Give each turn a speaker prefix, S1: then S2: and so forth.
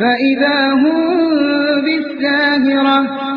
S1: فإذا هم بالساهرة